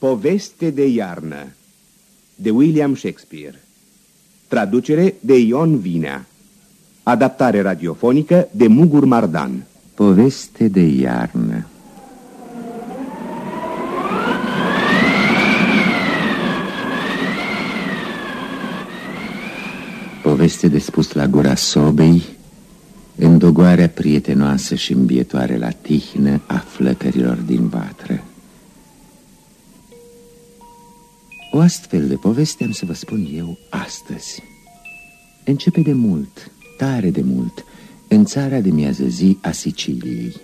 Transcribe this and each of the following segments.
Poveste de iarnă de William Shakespeare. Traducere de Ion Vinea. Adaptare radiofonică de Mugur Mardan. Poveste de iarnă. Poveste de spus la gura sobei În dogoarea prietenoasă și îmbietoare la tihnă A flăcărilor din vatră O astfel de poveste am să vă spun eu astăzi. Începe de mult, tare de mult, în țara de miază zi a Siciliei.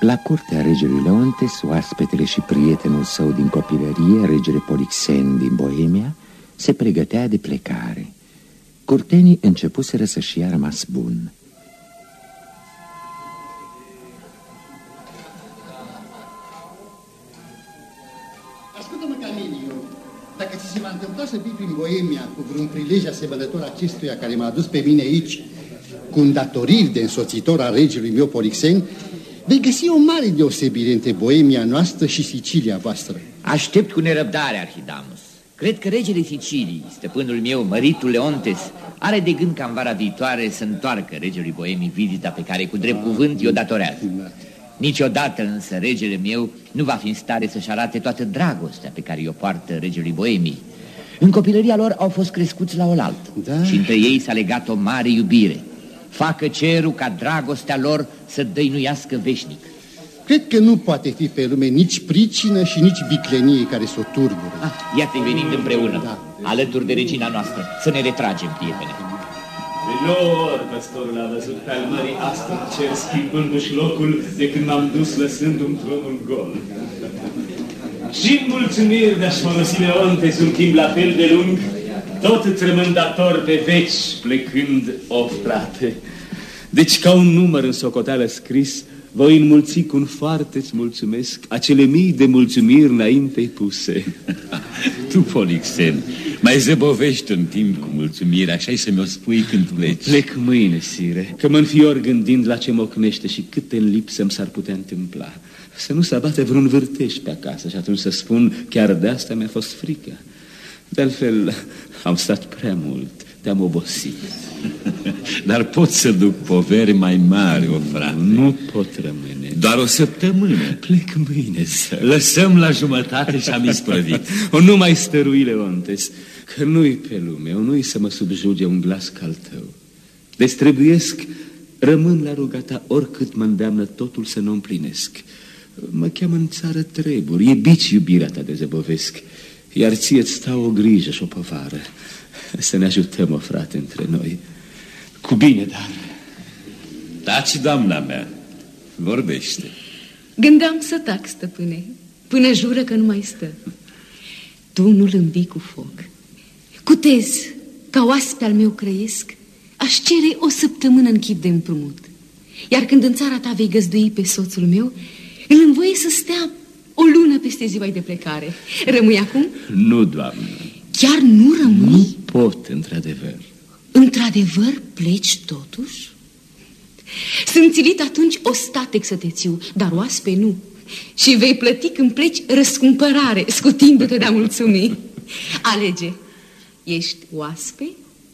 La curtea regelui Leontes, oaspetele și prietenul său din copilărie, regele Polixen din Boemia, se pregătea de plecare. Curtenii începuseră să-și ia rămas bun. Boemia cu vreun prilej asemănător acestuia care m-a adus pe mine aici, cu un datoriv de însoțitor al regelui meu Polixen, vei găsi o mare deosebire între Boemia noastră și Sicilia voastră. Aștept cu nerăbdare, Arhidamus. Cred că regele Sicilii, stăpânul meu, măritul Leontes, are de gând ca în vara viitoare să întoarcă regelui Boemii vizita pe care cu drept cuvânt i-o datorează. Niciodată însă regele meu nu va fi în stare să-și arate toată dragostea pe care o poartă regelui Boemii. În copilăria lor au fost crescuți la oaltă da. și între ei s-a legat o mare iubire. Facă cerul ca dragostea lor să dăinuiască veșnic. Cred că nu poate fi pe lume nici pricină și nici viclenie care să o turbure. Ah, iată venind împreună, da. alături de regina noastră, să ne retragem, prietene. De nouă ori păstorul a văzut pe al mării asta cer schimbându-și locul de când m-am dus lăsând un tronul gol. Și mulțumiri de-aș folosi Leonte un timp la fel de lung, tot trămândator pe veci, plecând, o frate. Deci ca un număr în socoteală scris, voi înmulți cu un foarte îți mulțumesc acele mii de mulțumiri înainte puse. tu, Polixen, mai zăbovești un timp cu mulțumire, așa să mi-o spui când pleci. Plec mâine, sire, că mă înfior gândind la ce mocnește și câte în lipsă s-ar putea întâmpla. Să nu se abate vreun vârteș pe acasă și atunci să spun, chiar de asta mi-a fost frică. De altfel, am stat prea mult, te-am obosit. Dar pot să duc poveri mai mari, o frate. Nu pot rămâne. Doar o săptămână. Plec mâine să... Lăsăm la jumătate și am isprăvit. o, nu mai stărui, Leontes, că nu-i pe lume, o nu-i să mă subjuge un glas ca al tău. Deci trebuiesc, rămân la rugata oricât mă îndeamnă totul să nu împlinesc. Mă cheamă în țară treburi, e bici iubirea ta de zăbovesc, iar ție-ți stau o grijă și o povară. Să ne ajutăm, o frate, între noi. Cu bine, dar... Taci, doamna mea, vorbește. Gândeam să tac, stăpâne, până jură că nu mai stă. Tu nu-l îmbi cu foc. Cutez, ca oaspe al meu crăiesc, aș cere o săptămână în chip de împrumut. Iar când în țara ta vei găzdui pe soțul meu, îl învoie să stea o lună peste ziua de plecare. Rămâi acum? Nu, doamnă. Chiar nu rămâi? Nu pot, într-adevăr. Într-adevăr pleci totuși? Sunt țilit atunci o statec să te țiu, dar oaspe nu. Și vei plăti când pleci răscumpărare, scutindu-te de-a mulțumi. Alege, ești oaspe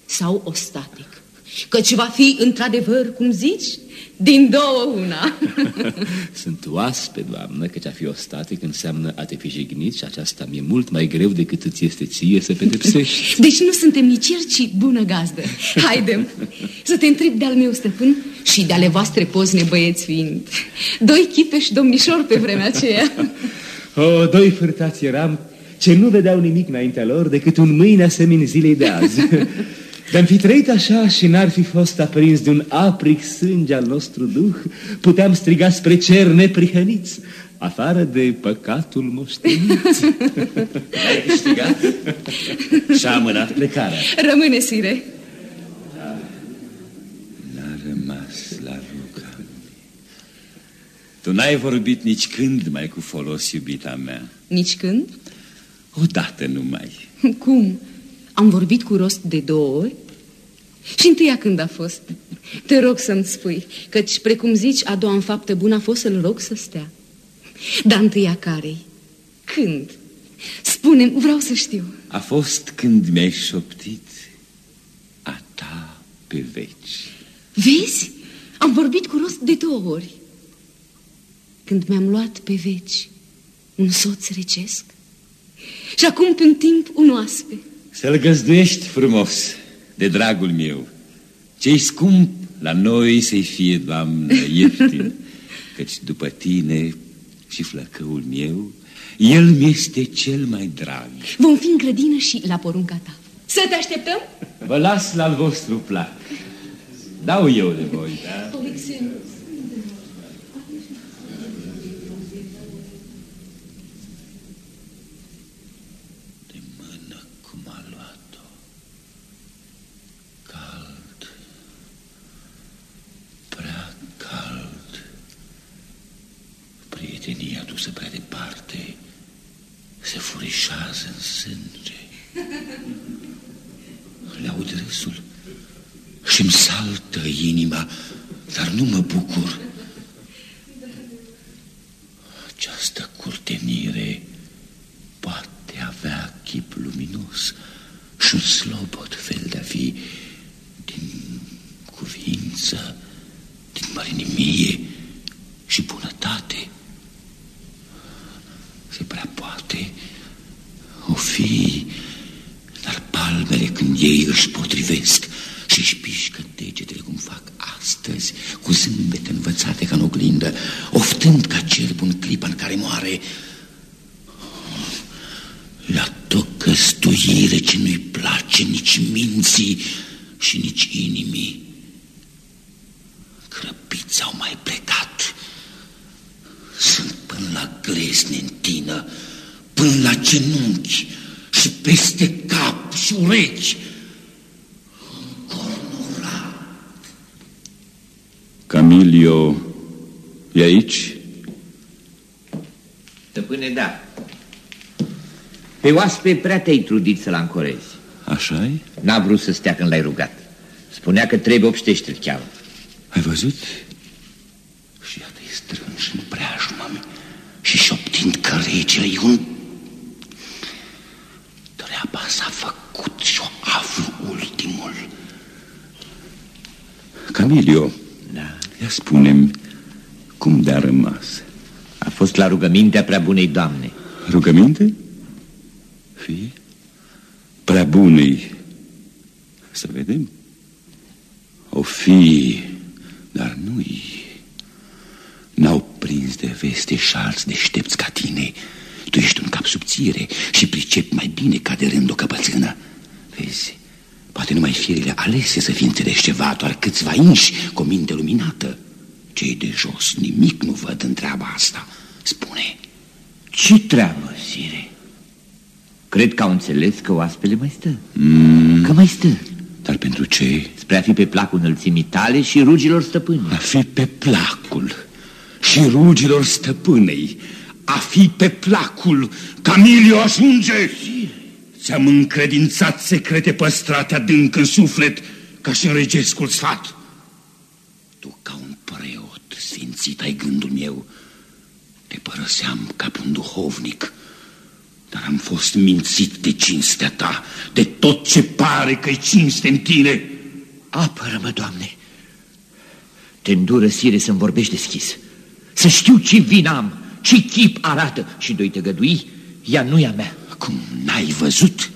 sau ostatic? Căci va fi într-adevăr, cum zici, din două una. Sunt oaspe, doamnă, căci a fi ostatic înseamnă a te fi jignit și aceasta mi-e mult mai greu decât îți este ție să pedepsești. Deci nu suntem nici ci bună gazdă. Haidem să te întreb de-al meu stăpân și de ale voastre pozne băieți fiind. Doi chipeși domnișor pe vremea aceea. O, doi fârtați eram ce nu vedeau nimic înaintea lor decât un mâine asemin zilei de azi. De-am fi trăit așa și n-ar fi fost aprins de un apric sânge al nostru duh, puteam striga spre cer neprihăniți, afară de păcatul moștenit. Ai câștigat? Și-a amânat plecarea. Rămâne, sire. N-a rămas la ruga. Tu n-ai vorbit nici când mai cu folos, iubita mea. Nici când? Odată numai. Cum? Am vorbit cu rost de două ori? Și întâia când a fost? Te rog să-mi spui, căci, precum zici, a doua în faptă bună a fost să-l rog să stea. Dar întâia care-i? Când? spune vreau să știu. A fost când mi-ai șoptit a ta pe veci. Vezi? Am vorbit cu rost de două ori. Când mi-am luat pe veci un soț recesc și acum pe un timp un oaspe. Să-l găzduiești frumos, de dragul meu. Ce-i scump la noi să-i fie, doamnă, ieftin, căci după tine și flăcăul meu, el mi-este cel mai drag. Vom fi în grădină și la porunca ta. Să te așteptăm? Vă las la vostru plac. Dau eu de voi, da? niciun slobot fel de-a fi din cuvință, din mărinimie și bunătate. Se prea poate o fi, dar palmele când ei își potrivesc, Pe oaspe prea te-ai trudit să-l ancorezi. așa -i? N-a vrut să stea când l-ai rugat. Spunea că trebuie obștește-l cheamă. Ai văzut? Și iată-i strânși în preajmă și șoptind că regele e un... Treaba s-a făcut și o aflu ultimul. Camilio, da. ia spunem cum de-a rămas? A fost la rugămintea prea bunei doamne. Rugăminte? fi prea bunii. Să vedem. O fi, dar nu-i. N-au prins de veste și alți deștepți ca tine. Tu ești un cap subțire și pricepi mai bine ca de rând o căpățână. Vezi, poate numai firile alese să fi înțeles ceva, doar câțiva inși cu o minte luminată. Cei de jos nimic nu văd în treaba asta. Spune. Ce treabă, sire? Cred că au înțeles că oaspele mai stă. Mm. Că mai stă. Dar pentru ce? Spre a fi pe placul înălțimii tale și rugilor stăpânii. A fi pe placul și rugilor stăpânei. A fi pe placul. Camilio ajunge! Ți-am încredințat secrete păstrate adânc în suflet, ca și în regescul sfat. Tu, ca un preot sfințit ai gândul meu, te părăseam ca pe un duhovnic dar am fost mințit de cinstea ta, de tot ce pare că-i cinste în tine. Apără-mă, Doamne! Te îndură, sire, să-mi vorbești deschis. Să știu ce vin am, ce chip arată și doi te gădui, ea nu e a mea. Cum n-ai văzut?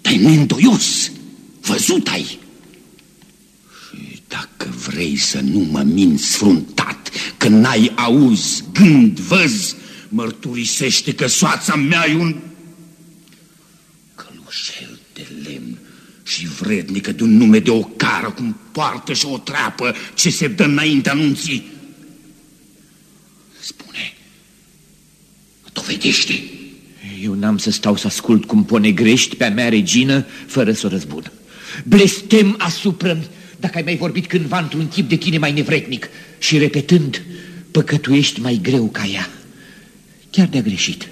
Te-ai neîndoios. Văzut ai. Și dacă vrei să nu mă minți fruntat, că n-ai auz, gând, văz, mărturisește că soața mea e un călușel de lemn și vrednică de un nume de o cară cum poartă și o treapă ce se dă înainte anunții. Spune, dovedește. Eu n-am să stau să ascult cum ponegrești pe-a mea regină fără să o răzbun. Blestem asupra dacă ai mai vorbit cândva într-un chip de tine mai nevretnic și repetând, păcătuiești mai greu ca ea. Chiar de-a greșit.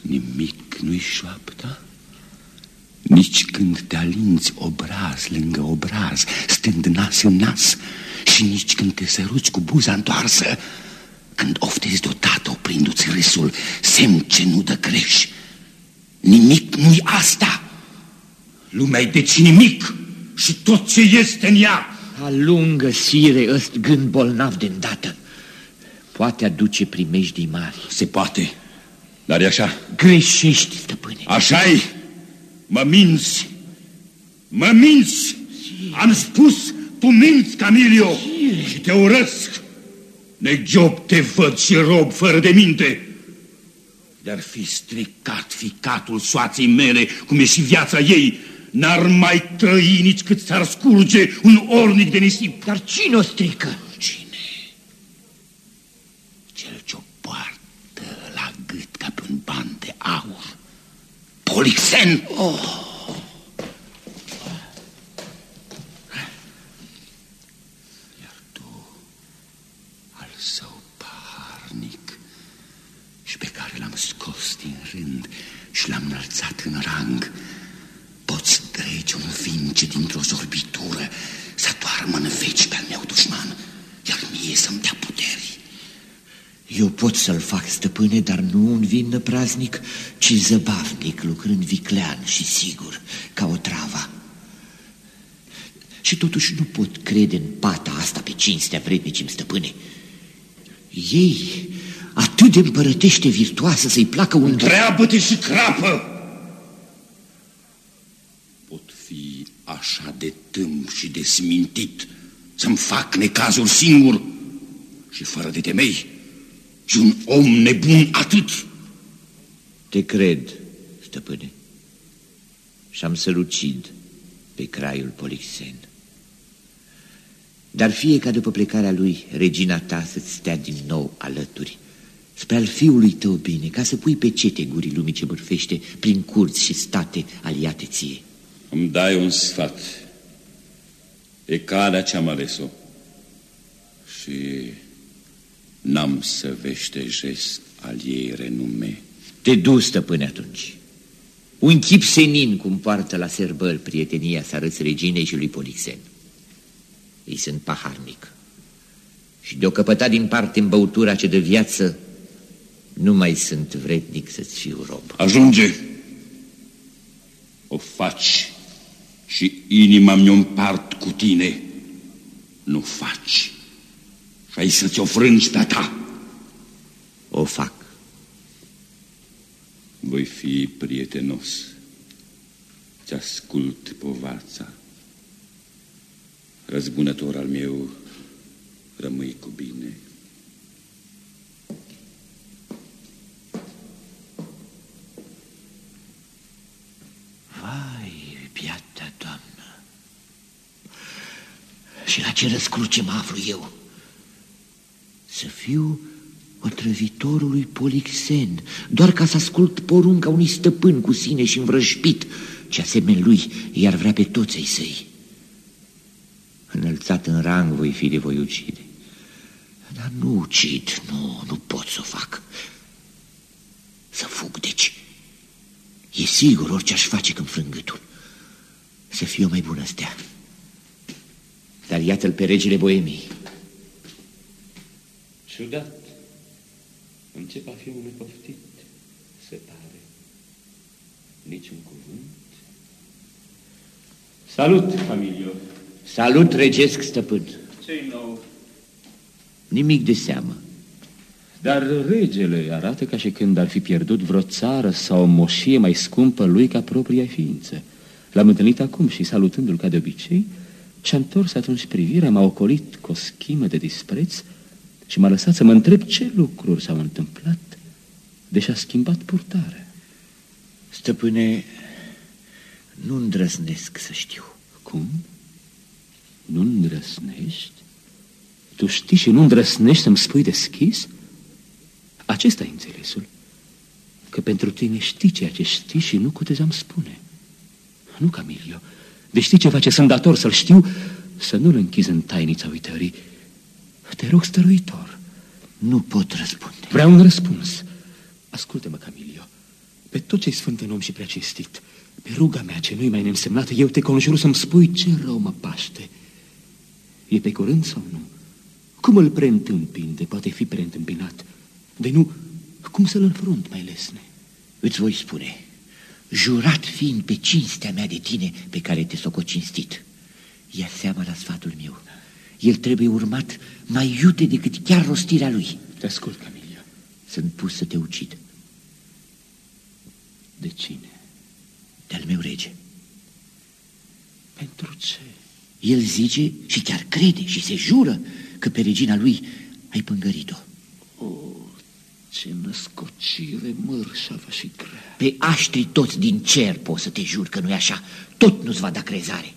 Nimic nu-i șoapta? Nici când te alinți obraz lângă obraz, stând nas în nas, și nici când te săruți cu buza întoarsă, când oftezi deodată oprindu-ți râsul, semn ce nu dă greș. Nimic nu-i asta. Lumea e deci nimic și tot ce este în ea. Alungă, sire, ăst gând bolnav de îndată. Poate aduce primejdii mari. Se poate, dar e așa. Greșești, stăpâne. așa e. Mă minți. Mă minți. Am spus, tu minți, Camilio, și te urăsc. Negiob te văd și rob fără de minte. Dar fi stricat ficatul soaței mele, cum e și viața ei, n-ar mai trăi nici cât s-ar scurge un ornic de nisip. Dar cine o strică? Cine? Cel ce o poartă la gât ca pe un ban de aur. Polixen! Oh! scos din rând și l-am înălțat în rang. Poți trece un vince dintr-o zorbitură să doarmă în veci pe-al meu dușman, iar mie să-mi dea puteri. Eu pot să-l fac, stăpâne, dar nu un vin praznic, ci zăbavnic, lucrând viclean și sigur, ca o travă. Și totuși nu pot crede în pata asta pe cinstea vrednicim stăpâne. Ei atât de împărătește virtuoasă să-i placă un... Întreabă-te și crapă! Pot fi așa de tâmp și de smintit să-mi fac necazul singur și fără de temei și un om nebun atât. Te cred, stăpâne, și am să-l ucid pe craiul Polixen. Dar fie ca după plecarea lui, regina ta să-ți stea din nou alături, spre al fiului tău bine, ca să pui pe cete gurii lumii ce bârfește prin curți și state aliate ție. Îmi dai un sfat. E calea ce-am ales-o. Și n-am să veștejesc al ei renume. Te du, stăpâne, atunci. Un chip senin cum poartă la serbări prietenia să arăți reginei și lui Polixen. Ei sunt paharnic. Și de-o căpăta din parte în băutura ce de viață, nu mai sunt vrednic să-ți fiu rob. Ajunge. O faci și inima mi-o împart cu tine. Nu faci. Și ai să-ți o frângi pe ta. O fac. Voi fi prietenos. Ți ascult povața. Răzbunător al meu, rămâi cu bine. Piata Doamnă! Și la ce răscruce mă aflu eu? Să fiu otrăvitorului Polixen, doar ca să ascult porunca unui stăpân cu sine și învrășpit, ce asemenea lui iar vrea pe toți ai săi. Înălțat în rang voi fi de voi ucide. Dar nu ucid, nu, nu pot să o fac. Să fug, deci. E sigur orice aș face când frângâtul să fie o mai bună stea. Dar iată-l pe regele Boemii. Ciudat. Încep a fi un nepoftit, se pare. Niciun cuvânt. Salut, familio. Salut, regesc stăpân. Ce-i nou? Nimic de seamă. Dar regele arată ca și când ar fi pierdut vreo țară sau o moșie mai scumpă lui ca propria ființă. L-am întâlnit acum și, salutându-l ca de obicei, și-a întors atunci privirea, m-a ocolit cu o schimă de dispreț și m-a lăsat să mă întreb ce lucruri s-au întâmplat, deși a schimbat purtarea. Stăpâne, nu îndrăznesc să știu. Cum? Nu îndrăsnești? Tu știi și nu îndrăsnești să-mi spui deschis? Acesta e înțelesul. Că pentru tine știi ceea ce știi și nu cutezam spune. Nu, Camilio. De știi ceva ce sunt dator să-l știu? Să nu-l închizi în tainița uitării. Te rog, stăruitor. Nu pot răspunde. Vreau un răspuns. Ascultă-mă, Camilio. Pe tot ce-i sfânt în om și prea cinstit, Pe ruga mea ce nu-i mai neînsemnată, eu te conjur să-mi spui ce rău mă paște. E pe curând sau nu? Cum îl preîntâmpin de poate fi preîntâmpinat? De nu, cum să-l înfrunt mai lesne? Îți voi spune, jurat fiind pe cinstea mea de tine pe care te soco cinstit, ia seama la sfatul meu. El trebuie urmat mai iute decât chiar rostirea lui. Te ascult, Camilia. Sunt pus să te ucid. De cine? De-al meu rege. Pentru ce? El zice și chiar crede și se jură că pe regina lui ai pângărit-o. Oh, ce născocire mărșavă și grea. Pe aștri toți din cer poți să te jur că nu-i așa. Tot nu-ți va da crezare.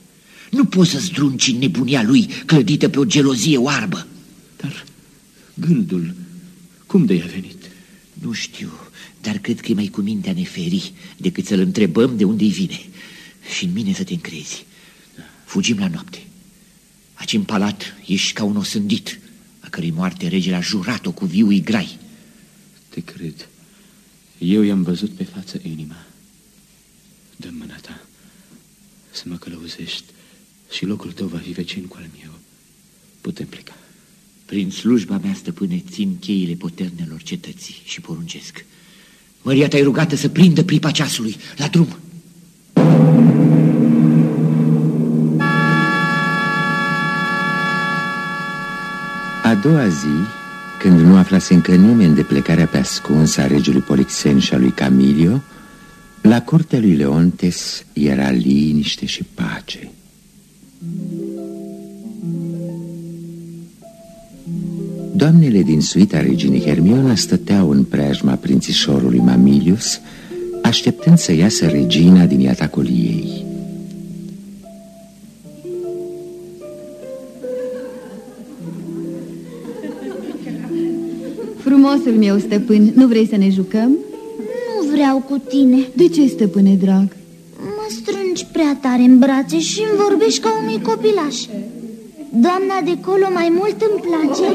Nu poți să zdrunci în nebunia lui clădită pe o gelozie oarbă. Dar gândul, cum de-i a venit? Nu știu, dar cred că e mai cu mintea neferi decât să-l întrebăm de unde-i vine. Și în mine să te încrezi. Fugim la noapte. Aici în palat ești ca un osândit, a cărei moarte regele a jurat-o cu viui grai. Te cred. Eu i-am văzut pe față inima. dă mâna ta să mă călăuzești și locul tău va fi vecin cu al meu. Putem pleca. Prin slujba mea, stăpâne, țin cheile poternelor cetății și poruncesc. Maria te-ai rugată să prindă pripa ceasului. La drum! A doua zi, când nu aflase încă nimeni de plecarea pe ascuns a regelui Polixen și a lui Camilio, la curtea lui Leontes era liniște și pace. Doamnele din suita reginei Hermiona stăteau în preajma prințișorului Mamilius, așteptând să iasă regina din iatacul ei. Frumosul meu stăpân, nu vrei să ne jucăm? Nu vreau cu tine. De ce, stăpâne drag? Mă strângi prea tare în brațe și îmi vorbești ca unui copilaș. Doamna de colo mai mult îmi place.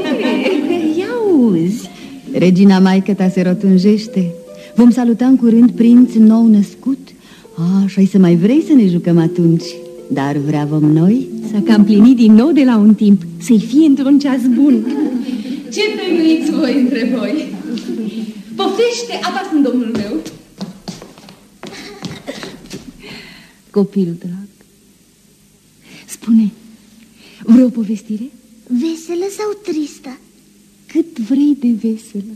Ia uzi Regina maică ta se rotunjește. Vom saluta în curând prinț nou născut. Așa să mai vrei să ne jucăm atunci. Dar vreau noi să cam plini din nou de la un timp Să-i fie într-un ceas bun Ce prenuiți voi între voi? Poftește, apa sunt domnul meu. Copil drag Spune, vreo povestire? Veselă sau tristă? Cât vrei de veselă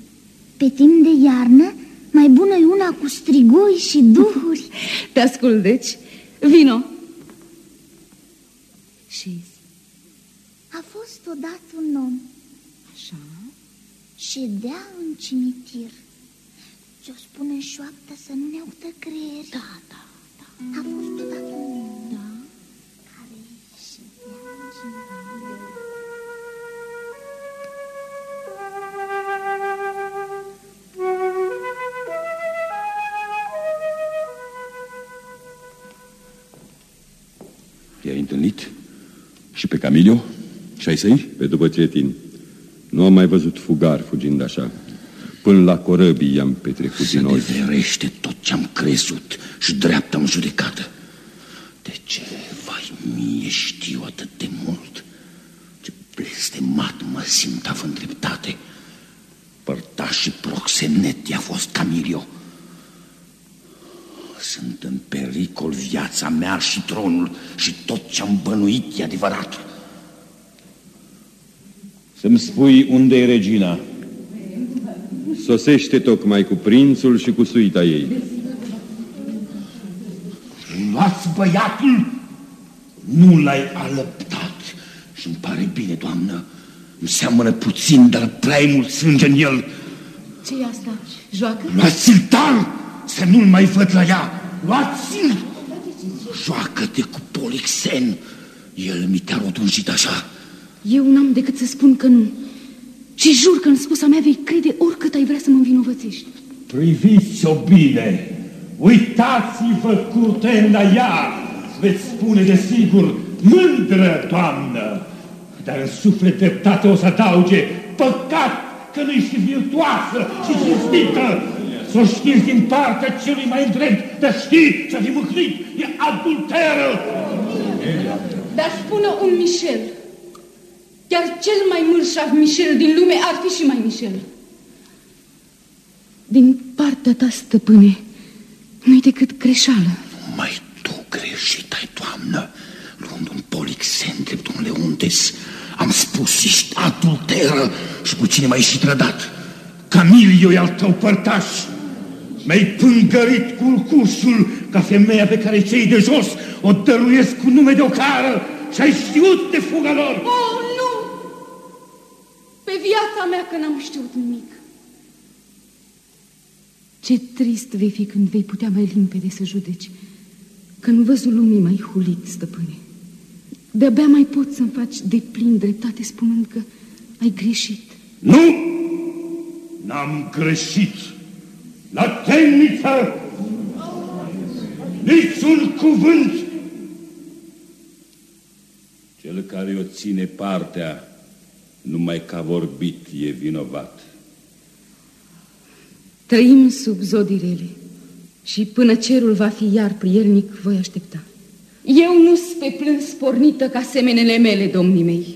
Pe timp de iarnă, mai bună e una cu strigoi și duhuri Te ascult, deci. Vino. Și A fost odată un om așa Ședea în cimitir Ce-o spune șoaptă să nu ne audă creier Da, da, da A fost odată un om Da care ședea în cimitir I-ai întâlnit? Și pe Camilio? Și ai săi? Pe după Cetin. Nu am mai văzut fugar fugind așa. Până la corăbii i-am petrecut Să din ne ochi. verește tot ce-am crezut și dreapta în judecată. De ce, vai mie, știu atât de mult? Ce blestemat mă simt având dreptate. Părtaș și proxenet i-a fost Camilio. Sunt în pericol viața mea și tronul și tot ce-am bănuit e adevărat. Să-mi spui unde e regina. Sosește tocmai cu prințul și cu suita ei. Luați băiatul! Nu l-ai alăptat. și îmi pare bine, doamnă. Îmi seamănă puțin, dar prea e mult sânge în el. ce e asta? Joacă? Luați-l tal să nu-l mai văd la ea. Luați-l! Joacă-te cu Polixen. El mi te-a rotunjit așa. Eu n-am decât să spun că nu. Și jur că în spusa mea vei crede oricât ai vrea să mă învinovățești. Priviți-o bine! Uitați-vă curten la ea! Veți spune de sigur, mândră, doamnă! Dar în suflet dreptate o să adauge, păcat că nu ești virtuoasă și cinstită! să o știți din partea celui mai drept, dar știi să fi mâhnit, e adulteră! Dar spună un Michel, chiar cel mai mârșav Michel din lume ar fi și mai Michel. Din partea ta, stăpâne, nu-i decât greșeală. Mai tu greșit ai, doamnă, luând un polixen drept un leuntes. Am spus, ești adulteră și cu cine m-ai și trădat. Camilio e al tău părtaș. Mi-ai pângărit culcușul ca femeia pe care cei de jos o dăruiesc cu nume de ocară și ai știut de fuga lor. Oh, nu! Pe viața mea că n-am știut nimic. Ce trist vei fi când vei putea mai limpede să judeci, că în văzul lumii mai hulit, stăpâne. De-abia mai poți să-mi faci de plin dreptate spunând că ai greșit. Nu! N-am greșit! La temniță! Niciun cuvânt! Cel care o ține partea, numai ca vorbit, e vinovat. Trăim sub zodirele și până cerul va fi iar prielnic, voi aștepta. Eu nu sunt pe plâns pornită ca semenele mele, domnii mei,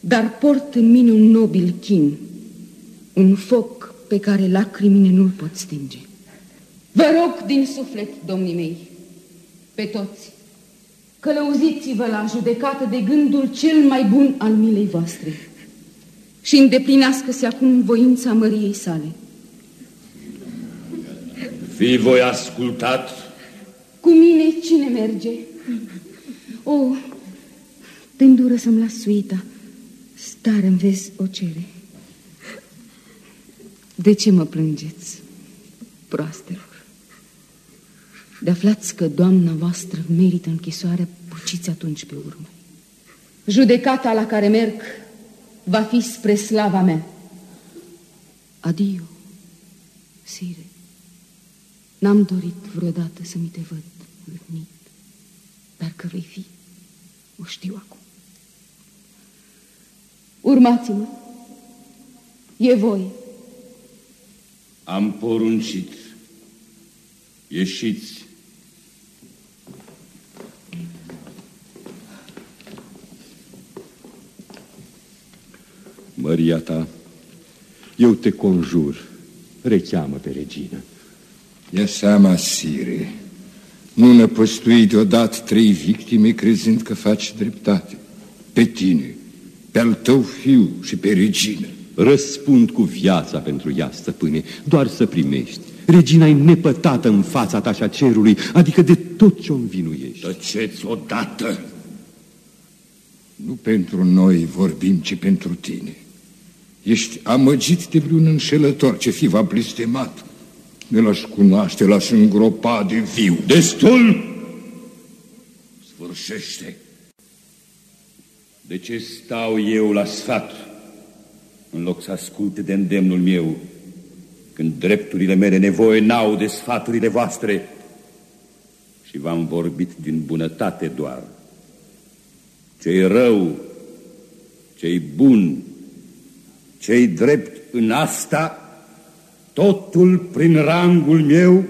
dar port în mine un nobil chin, un foc pe care lacrimile nu-l pot stinge. Vă rog din suflet, domnii mei, pe toți, călăuziți-vă la judecată de gândul cel mai bun al milei voastre și îndeplinească-se acum voința măriei sale. Fi voi ascultat? Cu mine cine merge? O, oh, te îndură să-mi las suita. Stare îmi vezi o cere. De ce mă plângeți, proastelor? De aflați că doamna voastră merită închisoarea, puciți atunci pe urmă. Judecata la care merg va fi spre slava mea. Adio, sire. N-am dorit vreodată să mi te văd rănit, dar că vei fi, o știu acum. Urmați-mă, e voi. Am poruncit, ieșiți. Măria ta, eu te conjur, recheamă pe regină. Ia seama, Sire, nu năpăstui deodată trei victime crezând că faci dreptate. Pe tine, pe al tău fiu și pe regină. Răspund cu viața pentru ea, stăpâne, doar să primești. Regina e nepătată în fața ta și a cerului, adică de tot ce o învinuiești. Tăceți odată! Nu pentru noi vorbim, ci pentru tine. Ești amăgit de vreun înșelător ce fi va blestemat. Ne l-aș cunoaște, l-aș îngropa de viu. Destul! Sfârșește! De ce stau eu la sfat în loc să asculte de îndemnul meu când drepturile mele nevoie n-au de sfaturile voastre și v-am vorbit din bunătate doar. Ce-i rău, ce-i bun, ce-i drept în asta Totul prin rangul meu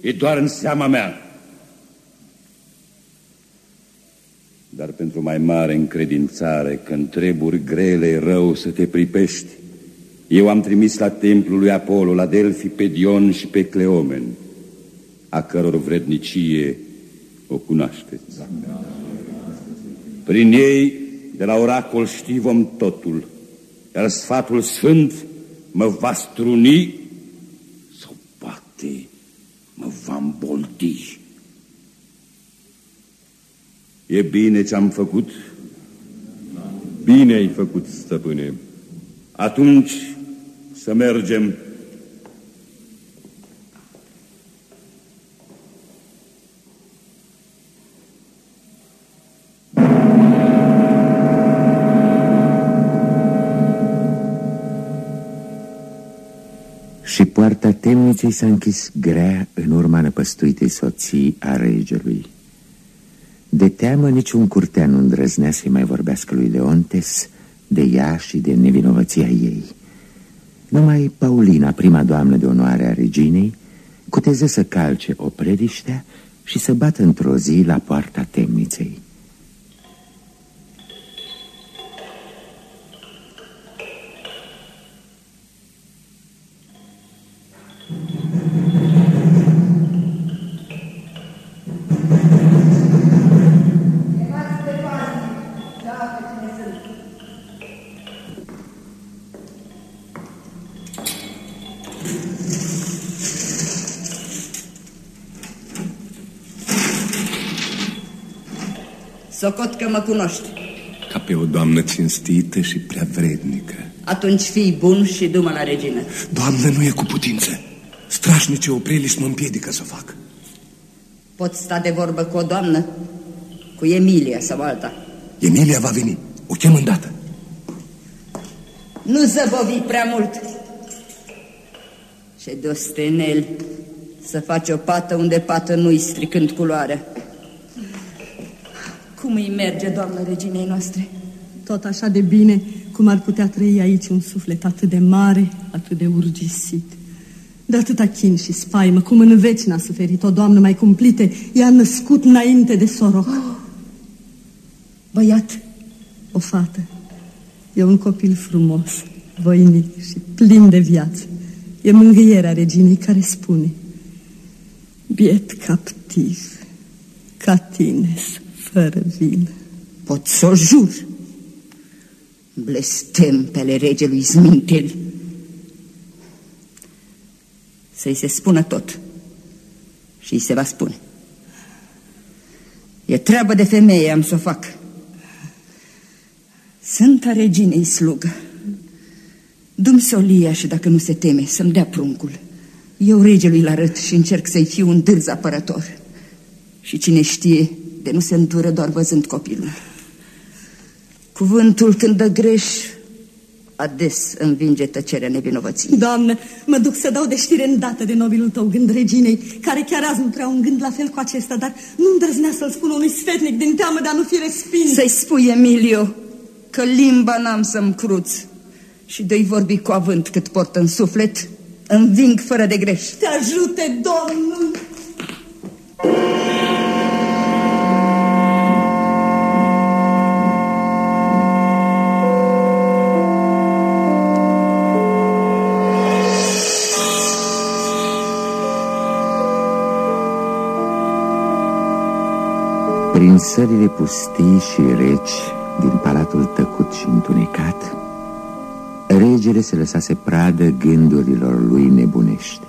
e doar în seama mea. Dar pentru mai mare încredințare, când treburi grele e rău să te pripești, eu am trimis la templul lui Apollo, la Delphi, pe Dion și pe Cleomen, a căror vrednicie o cunoașteți. Prin ei, de la oracol știi vom totul, iar sfatul sfânt mă va struni noapte mă va îmboldi. E bine ce-am făcut? Bine ai făcut, stăpâne. Atunci să mergem Poarta temniței s-a închis grea în urma năpăstuitei soții a regelui. De teamă niciun curtean nu îndrăznea să-i mai vorbească lui Leontes de ea și de nevinovăția ei. Numai Paulina, prima doamnă de onoare a reginei, cuteză să calce o prediștea și să bată într-o zi la poarta temniței. Că mă cunoști. Ca pe o doamnă cinstită și prea vrednică. Atunci fii bun și du-mă la regină. Doamnă, nu e cu putință. Strașnice opreliști mă împiedică să fac. Poți sta de vorbă cu o doamnă? Cu Emilia sau alta. Emilia va veni. O chem îndată. Nu zăbovi prea mult. Și de ostenel să faci o pată unde pată nu-i stricând culoarea. Cum îi merge, doamnă reginei noastre? Tot așa de bine cum ar putea trăi aici un suflet atât de mare, atât de urgisit. De atâta chin și spaimă, cum în veci n-a suferit o doamnă mai cumplite, i-a născut înainte de soroc. Oh, băiat, o fată, e un copil frumos, voinic și plin de viață. E mângâierea reginei care spune, biet captiv, ca tine fără vină. Pot să o jur. Blestempele regelui Zmintel. Să-i se spună tot. Și îi se va spune. E treabă de femeie, am să o fac. Sunt a reginei slugă. Dum solia și dacă nu se teme să-mi dea pruncul. Eu regelui l arăt și încerc să-i fiu un dârz apărător. Și cine știe, de nu se întură doar văzând copilul. Cuvântul când dă greș, ades învinge tăcerea nevinovății. Doamnă, mă duc să dau de știre îndată de nobilul tău gând reginei, care chiar azi nu prea un gând la fel cu acesta, dar nu îndrăznea să-l spun unui sfetnic din teamă de a nu fi respins. Să-i spui, Emilio, că limba n-am să-mi cruț și de-i vorbi cu avânt cât port în suflet, înving fără de greș. Te ajute, Domnul! Prin sările pustii și reci din palatul tăcut și întunecat, regele se lăsase pradă gândurilor lui nebunești.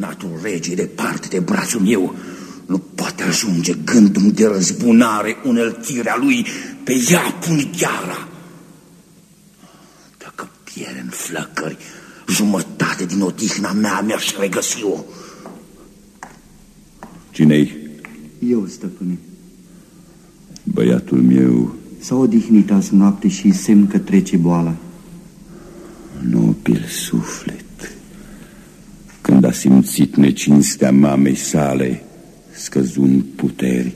Desfrânatul rege departe de brațul meu nu poate ajunge gândul de răzbunare uneltirea lui pe ea punigheara. Dacă pierde în flăcări, jumătate din odihna mea mi-aș regăsi-o. Cine-i? Eu, stăpâne. Băiatul meu... S-a odihnit azi noapte și semn că trece boala. Nobil suflet, când a simțit necinstea mamei sale, scăzând puteri,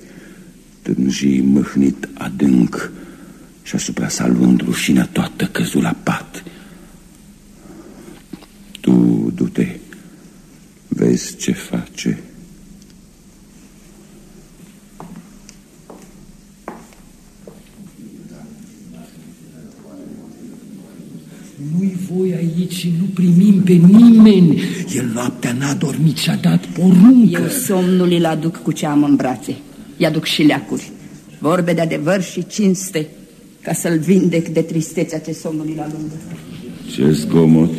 tânjii mâhnit adânc și asupra sa luând rușinea toată căzul la pat. Tu, du-te, vezi ce face. Nu-i voi aici și nu primim pe nimeni. El noaptea n-a dormit și a dat poruncă. Eu somnul îl aduc cu ce am în brațe. I-aduc și leacuri. Vorbe de adevăr și cinste, ca să-l vindec de tristețea ce somnul îl alungă. Ce zgomot?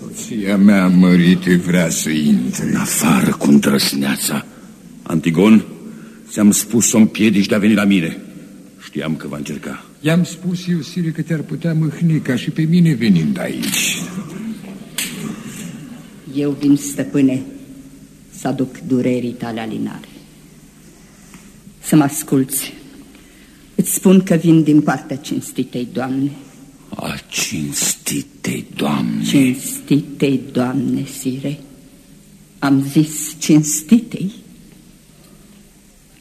Soția mea mărite vrea să intre. În afară cu îndrăsneața. Antigon, ți-am spus să-mi piedici de a veni la mine. Știam că va încerca. I-am spus eu, Sire, că te-ar putea mâhni ca și pe mine venind aici. Eu vin, stăpâne, să aduc durerii tale alinare. Să mă asculți. Îți spun că vin din partea cinstitei, Doamne. A cinstitei, Doamne. Cinstitei, Doamne, Sire. Am zis cinstitei.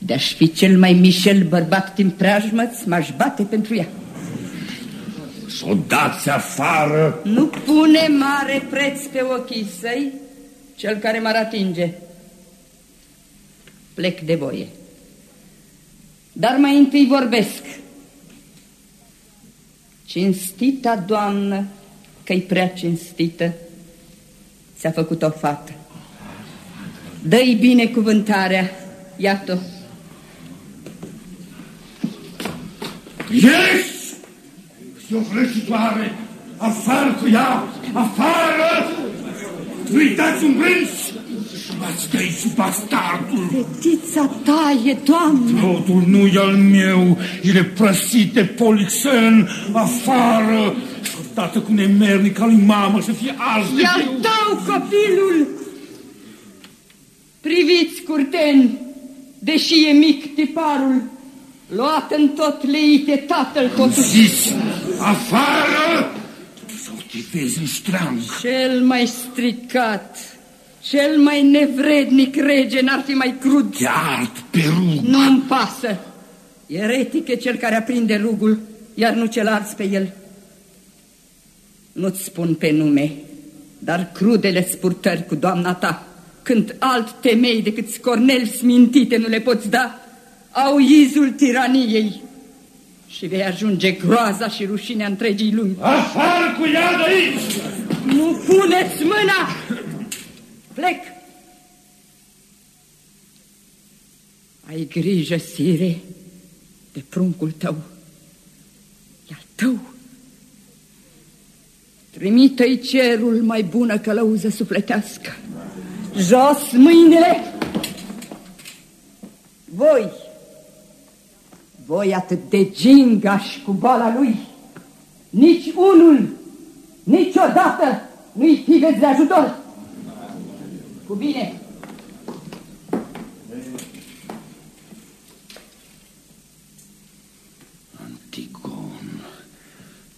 De-aș fi cel mai mișel bărbat din preajmă, m-aș bate pentru ea. Să o dați afară! Nu pune mare preț pe ochii săi cel care m-ar atinge. Plec de voie. Dar mai întâi vorbesc. Cinstita doamnă, că-i prea cinstită, ți-a făcut o fată. Dă-i binecuvântarea, iată. Yes! E o vrăjitoare! Afară cu ea! Afară! Uitați un brânz! Ați de aici bastardul! Fetița ta e, doamnă! Totul nu e al meu, el e prăsit de Polixen, afară! Odată cu nemernica lui mamă să fie ars de E al tău, copilul! Priviți, curteni, deși e mic tiparul, luat în tot leite tatăl totuși. Zis, afară! Sau te vezi în stranc. Cel mai stricat, cel mai nevrednic rege n-ar fi mai crud. Te art pe rug. Nu-mi pasă. Eretic e cel care aprinde rugul, iar nu cel arți pe el. Nu-ți spun pe nume, dar crudele spurtări cu doamna ta, când alt temei decât scornel smintite nu le poți da, au izul tiraniei și vei ajunge groaza și rușinea întregii lumi. Afară cu ea de aici! Nu puneți mâna! Plec! Ai grijă, Sire, de pruncul tău. E al tău. Trimită-i cerul mai bună călăuză sufletească. Jos mâinile! Voi, voi atât de gingași cu boala lui, nici unul, niciodată nu-i fiveți de ajutor. Cu bine! Antigon,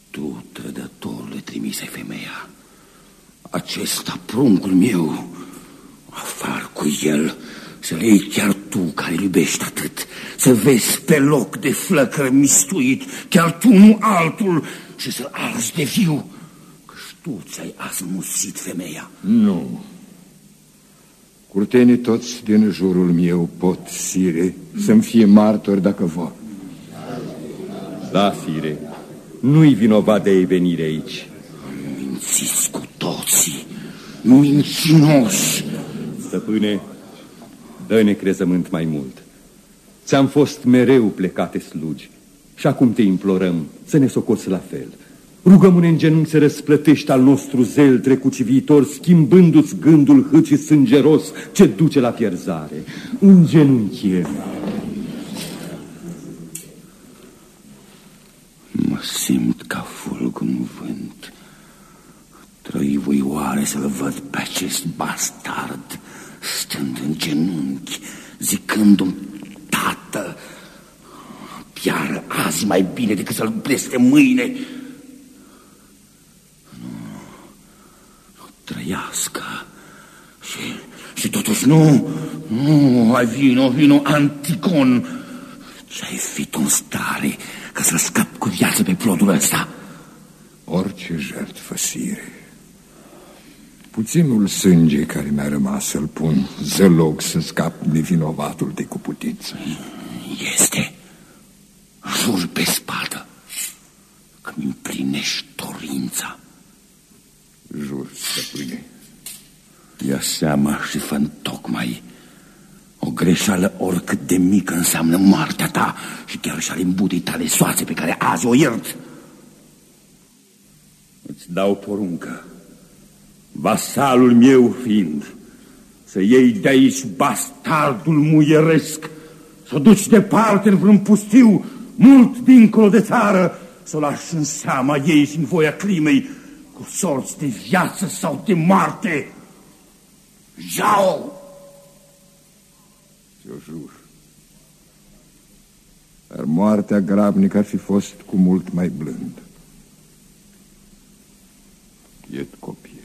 tu, trădătorule, trimise femeia. Acesta, pruncul meu, afar cu el, să-l iei chiar tu care iubești atât, să vezi pe loc de flăcăr mistuit, chiar tu, nu altul, și să-l arzi de viu, căci tu ți-ai asmusit femeia. Nu. Curtenii toți din jurul meu pot, sire, să-mi fie martori dacă vor. Da, sire, nu-i vinovat de ei venire aici. Mințiți cu toții, nu mincinos. Stăpâne, dă-ne crezământ mai mult. Ți-am fost mereu plecate slugi și acum te implorăm să ne socoți la fel. Rugăm-ne în genunchi să răsplătești al nostru zel trecut și viitor, schimbându-ți gândul hât și sângeros ce duce la pierzare. În genunchi Mă simt ca fulg în vânt. Trăi voi oare să-l văd pe acest bastard stând în genunchi, zicându-mi, tată, piară azi mai bine decât să-l bleste mâine. Nu, nu trăiască. Și, și totuși nu, nu, ai vino, vino, Anticon. Ce-ai fi tu în stare ca să scap cu viață pe plodul ăsta? Orice jertfă, sire. Puținul sânge care mi-a rămas să-l pun zălog să scap nevinovatul de cu putință. Este. Jur pe spadă că mi împlinești dorința. Jur, stăpâne. Ia seama și fă tocmai o greșeală oricât de mică înseamnă moartea ta și chiar și ale îmbutei tale soațe pe care azi o iert. Îți dau poruncă, vasalul meu fiind, să iei de aici bastardul muieresc, să o duci departe în vreun pustiu, mult dincolo de țară, să o lași în seama ei și în voia crimei, cu sorți de viață sau de moarte. Jao! Ți-o jur. Dar moartea grabnică ar fi fost cu mult mai blând. Iet copil,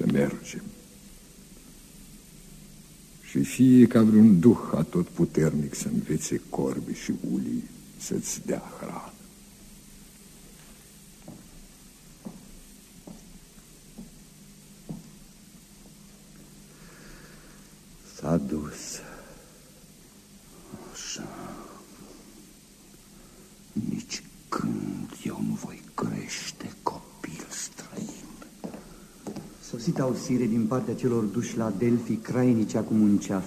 să mergem. Și fie ca vreun duh atotputernic să învețe corbi și ulii să-ți dea hrană. S-a dus. Așa. Nici când eu nu voi crește copil străin. Sosit ausire din partea celor duși la Delphi crainici acum un ceas.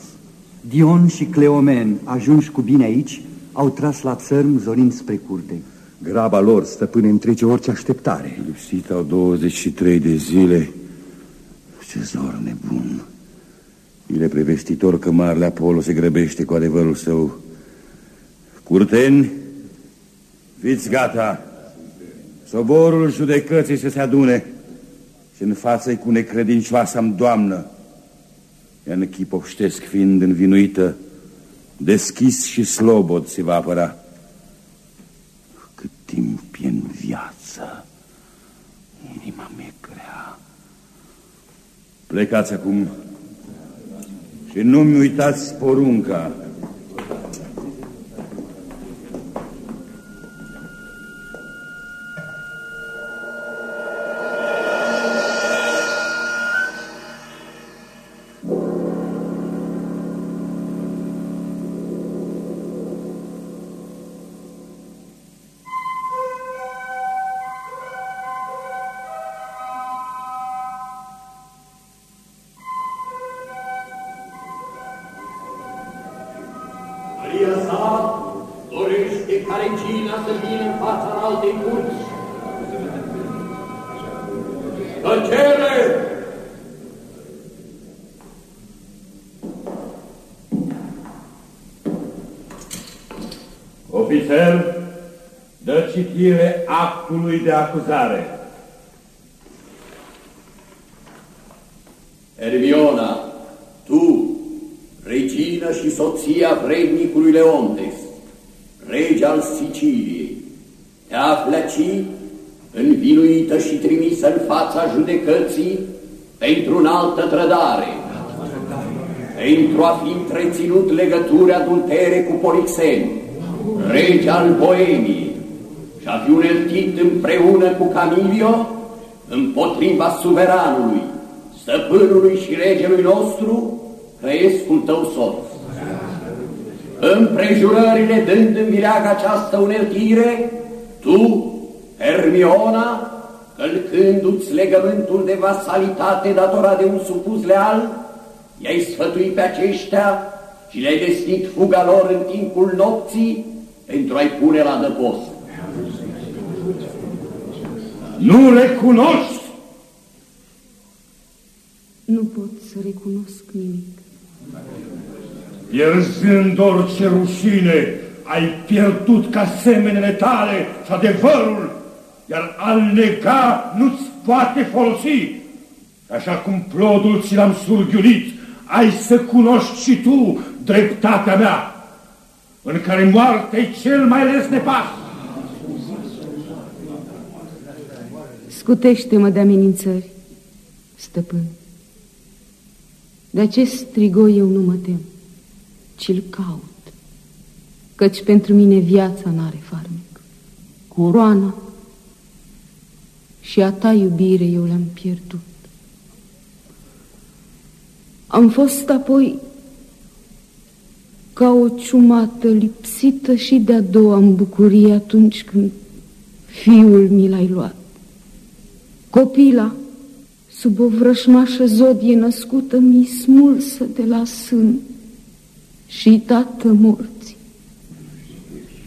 Dion și Cleomen, ajunși cu bine aici, au tras la țărm zorind spre curte. Graba lor, stăpâne, întrece orice așteptare. Lipsit au 23 de zile. Ce zor nebun. E prevestitor că marele Apollo se grăbește cu adevărul său. Curteni, fiți gata. Soborul judecății să se adune și în față cu necredincioasa-mi doamnă. Ea în chipoștesc fiind învinuită, deschis și slobod se va apăra. Cât timp e în viață, inima mea grea. Plecați acum și nu-mi uitați porunca. Regina să vină în fața altei curți. Tăcere! Ofițer, dă citire actului de acuzare. Hermiona, tu, regină și soția vrednicului Leontes, rege al Siciliei, te afli aici, învinuită și trimisă în fața judecății pentru înaltă trădare, pentru a fi întreținut legături adultere cu Polixen, rege al Boemiei, și a fi uneltit împreună cu Camilio împotriva suveranului, stăpânului și regelui nostru, Crăiescul tău soț. Împrejurările dând în vileag această uneltire, tu, Hermiona, călcându-ți legământul de vasalitate datorat de un supus leal, i-ai sfătuit pe aceștia și le-ai destit fuga lor în timpul nopții pentru a-i pune la dăpost. Nu recunoști? Nu pot să recunosc nimic. Pierzând orice rușine, ai pierdut ca semenele tale și adevărul, iar al nega nu-ți poate folosi. Așa cum plodul ți l-am surghiulit, ai să cunoști și tu dreptatea mea, în care moartea e cel mai lesne pas. Scutește-mă de amenințări, stăpân. De acest strigoi eu nu mă tem, ci-l caut, căci pentru mine viața n-are farmec. Coroana și a ta iubire eu le-am pierdut. Am fost apoi ca o ciumată lipsită și de-a doua în bucurie atunci când fiul mi l-ai luat. Copila, sub o vrășmașă zodie născută, mi smulsă de la sân și tată morți.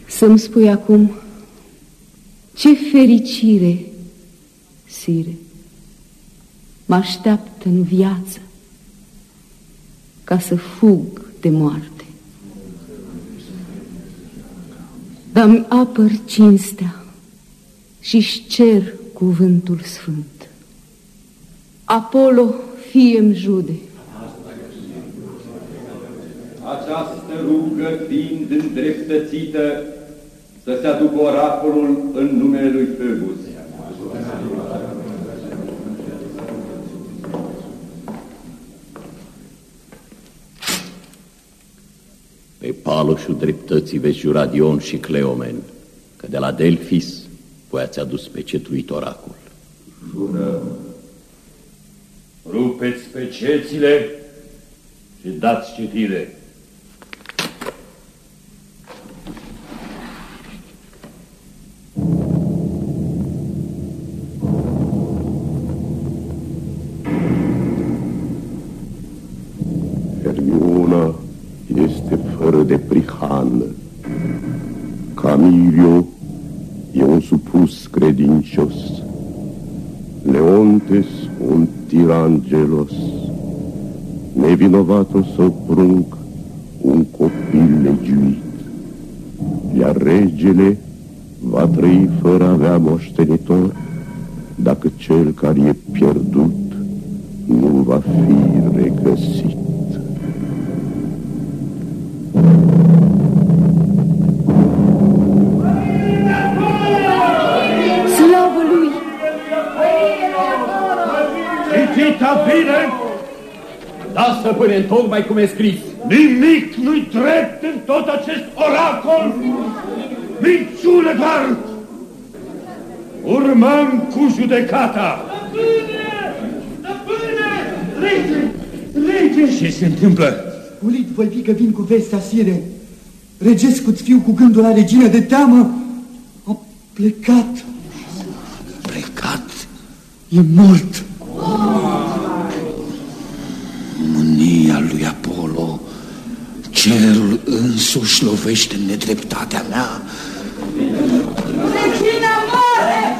Să-mi spui acum, ce fericire, sire, mă așteaptă în viață ca să fug de moarte. Dar-mi apăr cinstea și-și cer cuvântul sfânt. Apollo, fie-mi jude. Această rugă fiind îndreptățită să se aducă oracolul în numele lui Phoebus. Pe paloșul dreptății veți jura Dion și Cleomen, că de la Delfis voi ați adus pe cetuit oracol. Jurăm. Rupeți pe cețile și dați citire. Hermiona este fără de prihan. Camilio e un supus credincios. Leontes un tiran gelos. Nevinovatul său prunc, un copil legiuit. Iar regele va trăi fără a avea moștenitor, dacă cel care e pierdut nu va fi regăsit. Slavă lui! Citita bine! Da, stăpâne, tocmai cum e scris. Nimic nu-i drept în tot acest oracol! Minciune doar! Urmăm cu judecata! Rege! Rege! Ce se întâmplă? Ulit voi fi că vin cu vestea sire. Regescu-ți fiu cu gândul la regină de teamă a plecat. Plecat? E mult. Mânia lui Apollo, cerul însuși lovește în nedreptatea mea. Regina moare!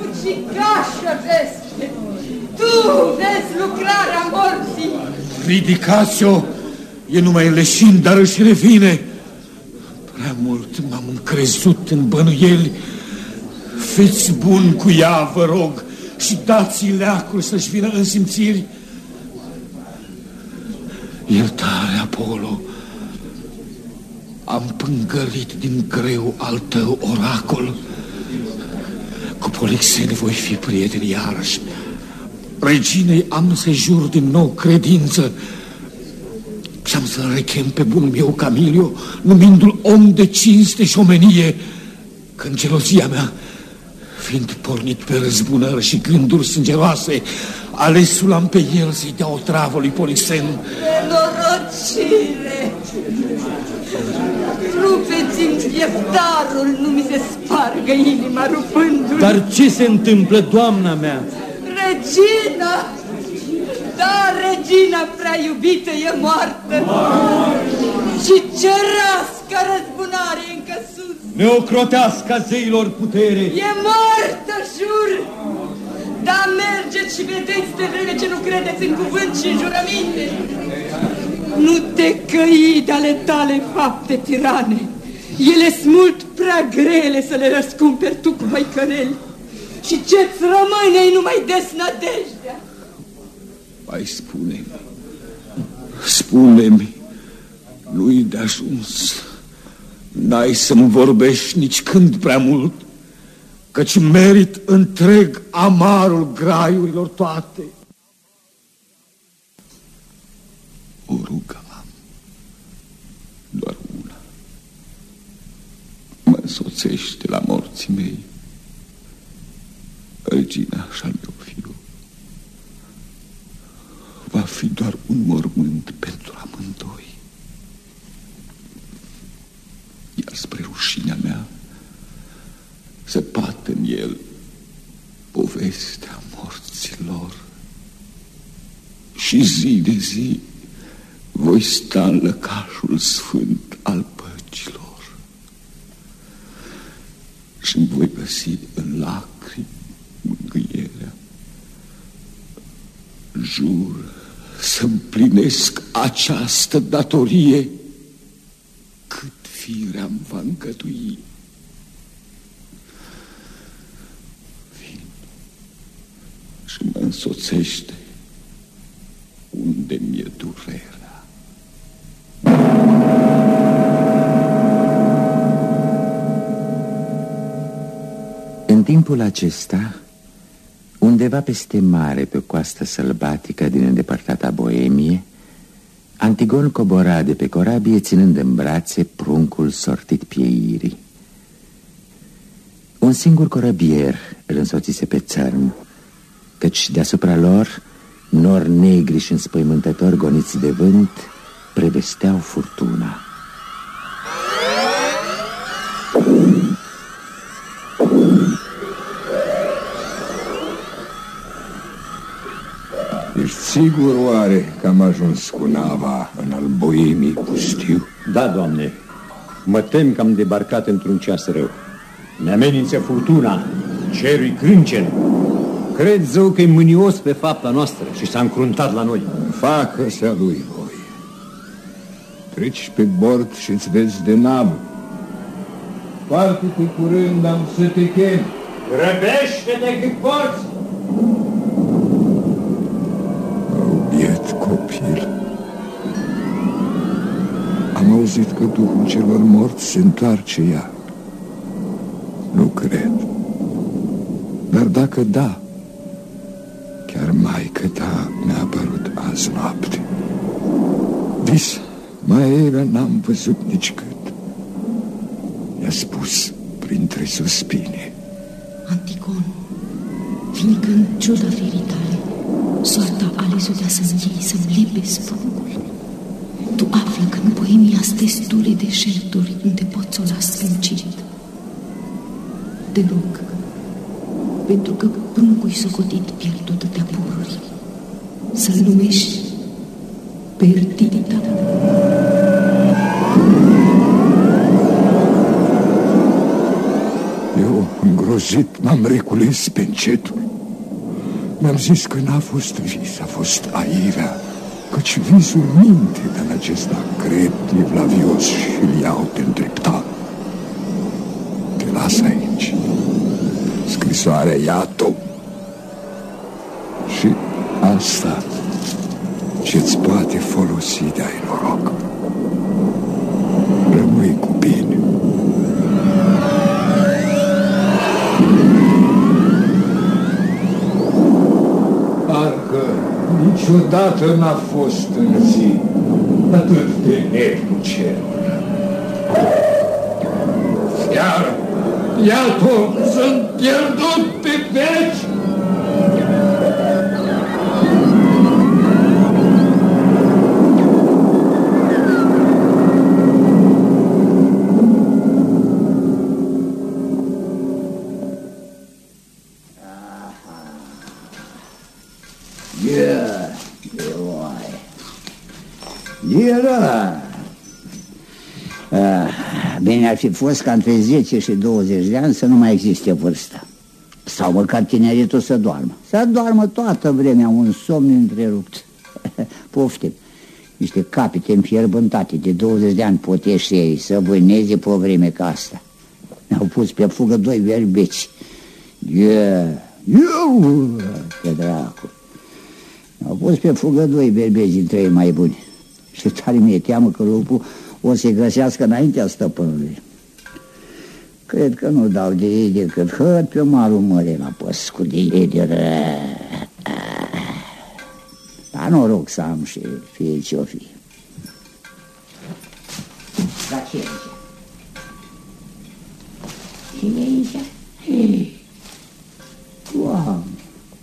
Ucigașă veste! Tu vezi lucrarea morții! Ridicați-o, e numai leșin, dar își revine. Prea mult m-am încrezut în bănuieli. Fiți bun cu ea, vă rog, și dați-i leacul să-și vină în simțiri. Iertare, Apollo, am pângărit din greu al tău oracol. Cu Polixene voi fi prieteni iarăși. Reginei am să jur din nou credință și am să-l rechem pe bunul meu Camilio, numindu-l om de cinste și omenie, când gelozia mea, fiind pornit pe răzbunări și gânduri sângeroase, alesul am pe el să-i dea o travă lui Polixen. Nenorocire! Rupeți-mi pieptarul, nu mi se spargă inima rupându-l. Dar ce se întâmplă, doamna mea? Regina! Da, regina prea iubită e moartă! Și cerească răzbunare încă sus! Neocrotească zeilor putere! E moartă, jur! Da, mergeți și vedeți de vreme ce nu credeți în cuvânt și în jurăminte! Nu te căi de ale tale fapte tirane! Ele sunt mult prea grele să le răscumperi tu cu măicăreli! Și ce-ți rămâne numai desnădejdea! Mai spune-mi, spune-mi, nu-i de ajuns. N-ai să-mi vorbești nici când prea mult, căci merit întreg amarul graiurilor toate. O rugă am, doar una. Mă însoțește la morții mei, regina și al meu fiu. Va fi doar un mormânt pentru amândoi. Iar spre rușinea mea se pat în el povestea morților. Și zi de zi voi sta în lăcașul sfânt al păcilor și îmi voi găsi în lacrimi mângâierea. Jur să împlinesc această datorie cât firea îmi va încătui. Vin și mă însoțește unde mi-e durerea. În timpul acesta, undeva peste mare, pe coastă sălbatică din îndepărtata Boemie, Antigon cobora de pe corabie ținând în brațe pruncul sortit pieirii. Un singur corabier îl însoțise pe țărm, căci deasupra lor, nori negri și înspăimântători goniți de vânt, prevesteau furtuna. Ești sigur oare că am ajuns cu nava în al boemii pustiu? Da, doamne. Mă tem că am debarcat într-un ceas rău. Ne amenință furtuna, cerul crâncen. Cred zău că e mânios pe fapta noastră și s-a încruntat la noi. Facă-se lui voi. Treci pe bord și îți vezi de navă. Foarte pe curând am să te chem. Grăbește-te cât poți! Auzit că Duhul celor morți se întoarce ea. Nu cred. Dar dacă da, chiar mai ta mi-a apărut azi noapte. Vis, mai era n-am văzut nici cât. Mi-a spus printre suspine. Anticon, fiindcă în ciuda ferii tale, soarta ales-o de-a să închei, să-mi lipe spruncul, tu află că în Boemia stestule deșerturi unde poți o las spâncit. Te rog, pentru că pruncul socotit pierd atâtea pururi, să-l numești Perdita. Eu, îngrozit, m-am recules pe încetul. Mi-am zis că n-a fost vis, a fost airea, căci visul minte, dar acesta cred evlavios și-l iau pe îndreptat. Te las aici. Scrisoarea iată Și asta ce-ți poate folosi de ai noroc. Niciodată n-a fost în zi atât de negru cerul. Iar, iată, sunt pierdut pe veci! Era. Ah, Bine ar fi fost ca între 10 și 20 de ani să nu mai existe vârstă. Sau măcar tineritul să doarmă. Să doarmă toată vremea un somn întrerupt. Poftim. Niște capite înfierbântate de 20 de ani potește ei să vâneze pe o vreme ca asta. Ne-au pus pe fugă doi verbeci. Yeah. Eu, pe dracu. Au pus pe fugă doi berbeci dintre ei mai buni. Și tare mi-e teamă că lupul o să-i găsească înaintea stăpânului. Cred că nu dau de ei decât hăt pe malul mării la păscu de ei de ră. Dar noroc să am și fie ce-o fi. Dar ce e aici? Ce e aici? Ei, Doamne,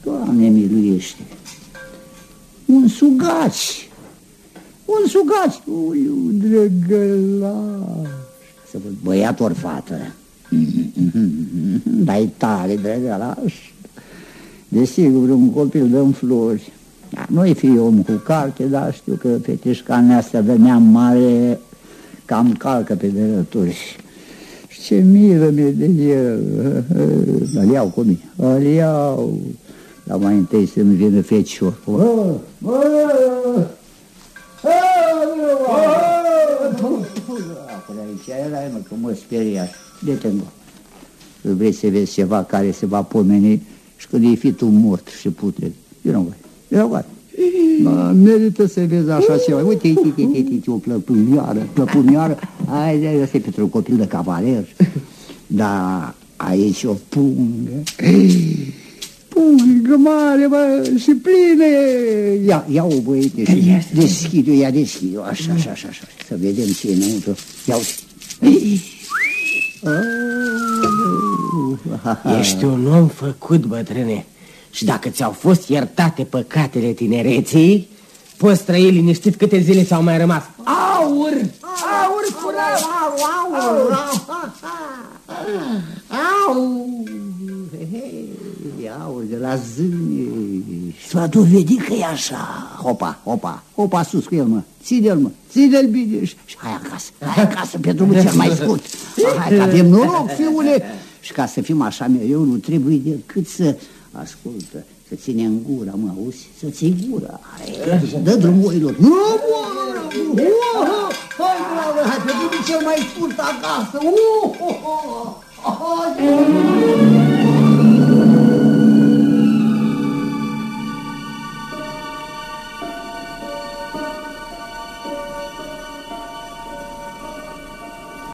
Doamne miluiește! Un sugaț! Un sugaț! Uliu, drăgălaș! Să văd, băiat ori fată. Dar e tare, drăgălaș. Desigur, un copil dă flori. Da, nu-i fi om cu carte, dar știu că fetișcanele astea de neam mare cam calcă pe dărături. Și ce milă mi de el. Îl iau cu mine. Îl iau. Dar mai întâi să-mi vină fecior. Bă, bă, Acolo aici erai, mă, că mă speria. de te Vrei să vezi ceva care se va pomeni și când e fi tu mort și putred. Vino, băi, vino, băi. Mă, merită să vezi așa ceva. Uite, uite, uite, uite, uite, o plăpunioară, plăpunioară. Ai, ăsta e pentru un copil de cavaler. Dar Aici o pungă. Pungă mare, bă, și plină. Ia, ia o băiete și deschid-o, ia deschid-o, așa, așa, așa, așa. Să vedem ce e înăuntru. Ia uite. Ești un om făcut, bătrâne. Și dacă ți-au fost iertate păcatele tinereții, poți trăi liniștit câte zile ți-au mai rămas. Aur! Aur curat! Au, au, au, Iau de la zâne. Și va dovedi că e așa. Hopa, hopa, hopa sus cu el, mă. Ține-l, mă, ține-l bine și și hai acasă. Hai acasă pe drumul cel mai scurt. Hai că avem noroc, fiule. Și ca să fim așa mereu, nu trebuie decât să... Ascultă, să ține în gura, mă, auzi? Să ții gura. Hai, dă drumul oilor. Nu, moară! Hai, bravo, hai, pe drumul cel mai scurt acasă. Uh, uh, uh, uh, uh.